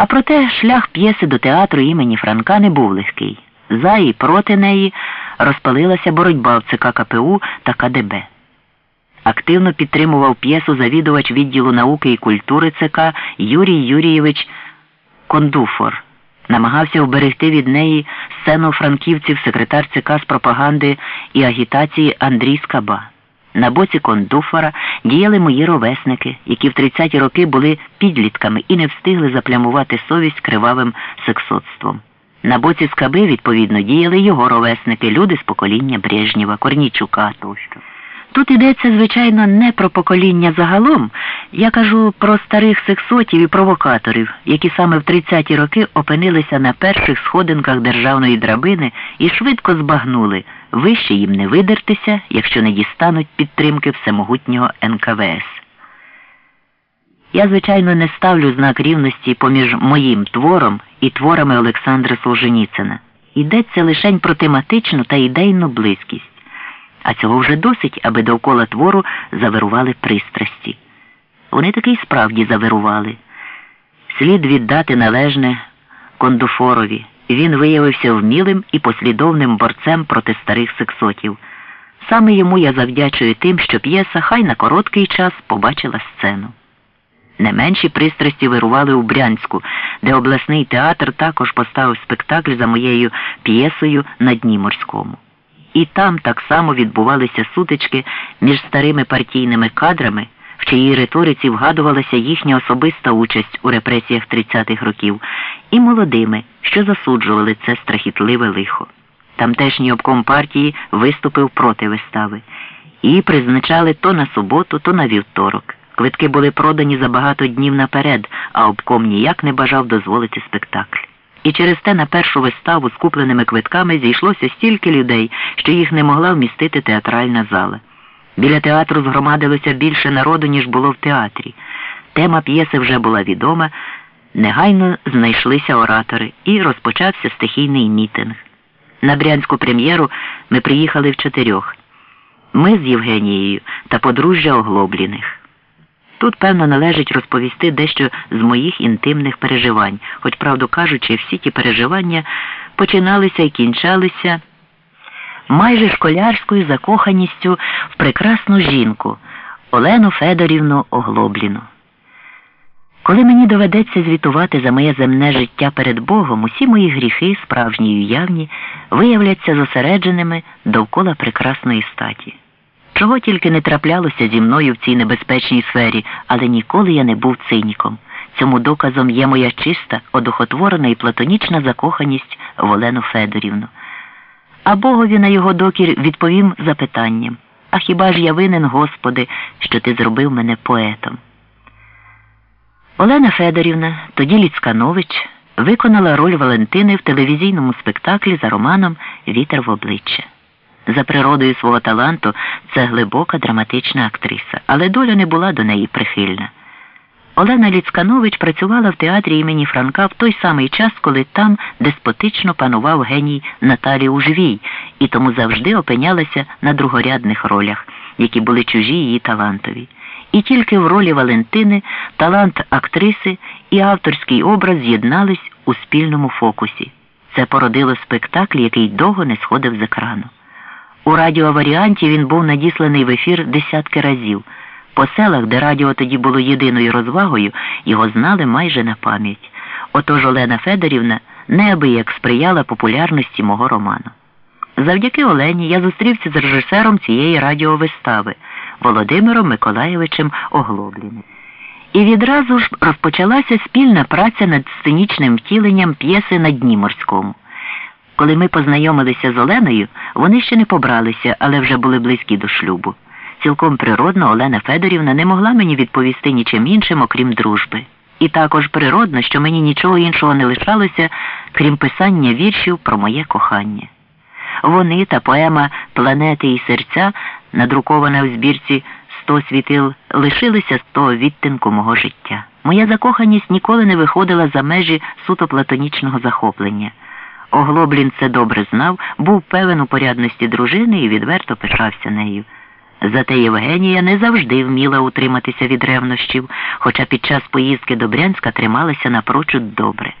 А проте шлях п'єси до театру імені Франка не був легкий. За і проти неї розпалилася боротьба в ЦК КПУ та КДБ. Активно підтримував п'єсу завідувач відділу науки і культури ЦК Юрій Юрійович Кондуфор. Намагався вберегти від неї сцену франківців секретар ЦК з пропаганди і агітації Андрій Скаба. На боці кондуфора діяли мої ровесники, які в 30-ті роки були підлітками і не встигли заплямувати совість кривавим сексотством. На боці скаби, відповідно, діяли його ровесники, люди з покоління Брежнєва, Корнійчука тощо. Тут йдеться, звичайно, не про покоління загалом, я кажу про старих сексотів і провокаторів, які саме в 30-ті роки опинилися на перших сходинках державної драбини і швидко збагнули, вище їм не видертися, якщо не дістануть підтримки всемогутнього НКВС. Я, звичайно, не ставлю знак рівності поміж моїм твором і творами Олександра Солженіцина. Йдеться лишень про тематичну та ідейну близькість. А цього вже досить, аби довкола твору завирували пристрасті. Вони таки й справді завирували. Слід віддати належне Кондуфорові. Він виявився вмілим і послідовним борцем проти старих сексотів. Саме йому я завдячую тим, що п'єса хай на короткий час побачила сцену. Не менші пристрасті вирували у Брянську, де обласний театр також поставив спектакль за моєю п'єсою на Дні морському. І там так само відбувалися сутички між старими партійними кадрами, в чиїй риториці вгадувалася їхня особиста участь у репресіях 30-х років, і молодими, що засуджували це страхітливе лихо. Тамтешній обком партії виступив проти вистави. Її призначали то на суботу, то на вівторок. Квитки були продані за багато днів наперед, а обком ніяк не бажав дозволити спектакль. І через те на першу виставу з купленими квитками зійшлося стільки людей, що їх не могла вмістити театральна зала. Біля театру згромадилося більше народу, ніж було в театрі. Тема п'єси вже була відома, негайно знайшлися оратори, і розпочався стихійний мітинг. На брянську прем'єру ми приїхали в чотирьох. Ми з Євгенією та подружжя оглобліних. Тут, певно, належить розповісти дещо з моїх інтимних переживань, хоч, правду кажучи, всі ті переживання починалися і кінчалися майже школярською закоханістю в прекрасну жінку Олену Федорівну Оглобліну. Коли мені доведеться звітувати за моє земне життя перед Богом, усі мої гріхи, справжні і уявні, виявляться зосередженими довкола прекрасної статі. Чого тільки не траплялося зі мною в цій небезпечній сфері, але ніколи я не був циніком. Цьому доказом є моя чиста, одухотворена і платонічна закоханість в Олену Федорівну. А Богові на його докір відповім запитанням А хіба ж я винен, Господи, що ти зробив мене поетом? Олена Федорівна, тоді Ліцканович, виконала роль Валентини в телевізійному спектаклі за романом Вітер в обличчя. За природою свого таланту це глибока драматична актриса, але доля не була до неї прихильна. Олена Ліцканович працювала в театрі імені Франка в той самий час, коли там деспотично панував геній Наталі Ужвій, і тому завжди опинялася на другорядних ролях, які були чужі її талантові. І тільки в ролі Валентини талант актриси і авторський образ з'єднались у спільному фокусі. Це породило спектакль, який довго не сходив з екрану. У радіоваріанті він був надісланий в ефір десятки разів. По селах, де радіо тоді було єдиною розвагою, його знали майже на пам'ять. Отож Олена Федорівна неабияк сприяла популярності мого роману. Завдяки Олені я зустрівся з режисером цієї радіовистави Володимиром Миколаєвичем Оглобліним. І відразу ж розпочалася спільна праця над сценічним втіленням п'єси на Дні морському. Коли ми познайомилися з Оленою, вони ще не побралися, але вже були близькі до шлюбу. Цілком природно Олена Федорівна не могла мені відповісти нічим іншим, окрім дружби. І також природно, що мені нічого іншого не лишалося, крім писання віршів про моє кохання. Вони та поема Планети і серця, надрукована в збірці Сто світил, лишилися з того відтинку мого життя. Моя закоханість ніколи не виходила за межі суто платонічного захоплення. Оглоблін це добре знав, був певен у порядності дружини і відверто пишався нею. Зате Євгенія не завжди вміла утриматися від ревнощів, хоча під час поїздки до Брянська трималася напрочуд добре.